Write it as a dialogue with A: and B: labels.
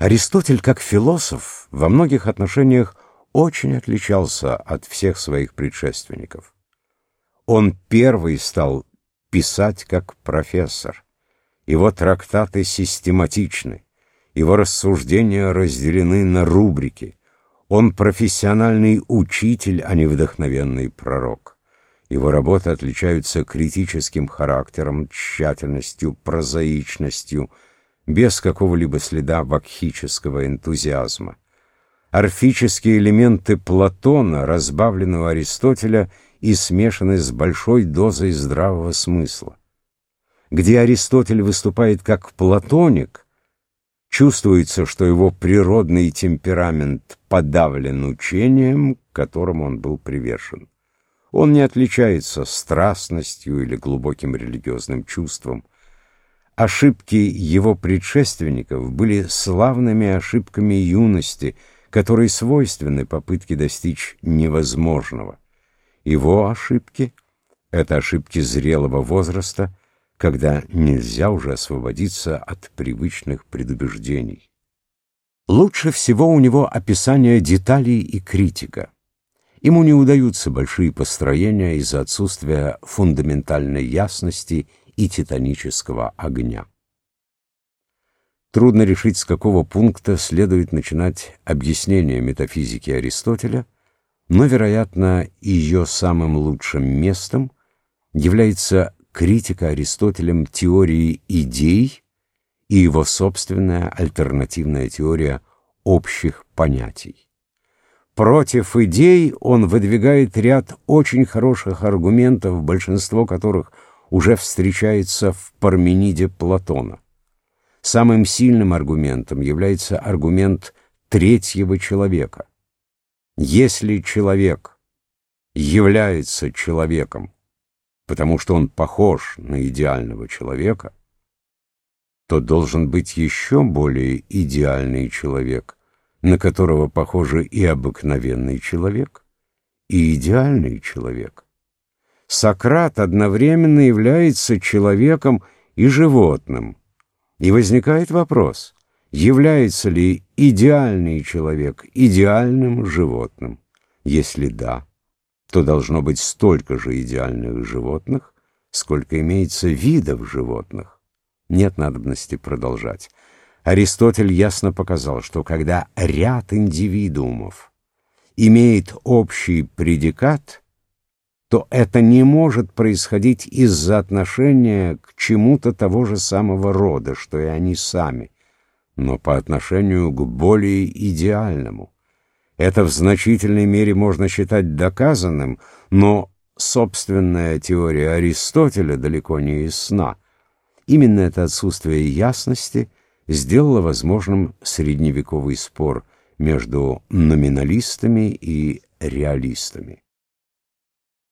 A: Аристотель, как философ, во многих отношениях очень отличался от всех своих предшественников. Он первый стал писать как профессор. Его трактаты систематичны, его рассуждения разделены на рубрики. Он профессиональный учитель, а не вдохновенный пророк. Его работы отличаются критическим характером, тщательностью, прозаичностью, без какого-либо следа вакхического энтузиазма. Орфические элементы Платона, разбавленного Аристотеля, и смешаны с большой дозой здравого смысла. Где Аристотель выступает как платоник, чувствуется, что его природный темперамент подавлен учением, к которому он был привержен. Он не отличается страстностью или глубоким религиозным чувством. Ошибки его предшественников были славными ошибками юности, которые свойственны попытке достичь невозможного. Его ошибки — это ошибки зрелого возраста, когда нельзя уже освободиться от привычных предубеждений. Лучше всего у него описание деталей и критика. Ему не удаются большие построения из-за отсутствия фундаментальной ясности и титанического огня. Трудно решить, с какого пункта следует начинать объяснение метафизики Аристотеля, но, вероятно, ее самым лучшим местом является критика Аристотелем теории идей и его собственная альтернативная теория общих понятий. Против идей он выдвигает ряд очень хороших аргументов, большинство которых уже встречается в Пармениде Платона. Самым сильным аргументом является аргумент третьего человека. Если человек является человеком, потому что он похож на идеального человека, то должен быть еще более идеальный человек, на которого похожи и обыкновенный человек, и идеальный человек. Сократ одновременно является человеком и животным, и возникает вопрос, является ли идеальный человек идеальным животным? Если да, то должно быть столько же идеальных животных, сколько имеется видов животных. Нет надобности продолжать. Аристотель ясно показал, что когда ряд индивидуумов имеет общий предикат, то это не может происходить из-за отношения к чему-то того же самого рода, что и они сами, но по отношению к более идеальному. Это в значительной мере можно считать доказанным, но собственная теория Аристотеля далеко не ясна. Именно это отсутствие ясности сделало возможным средневековый спор между номиналистами и реалистами.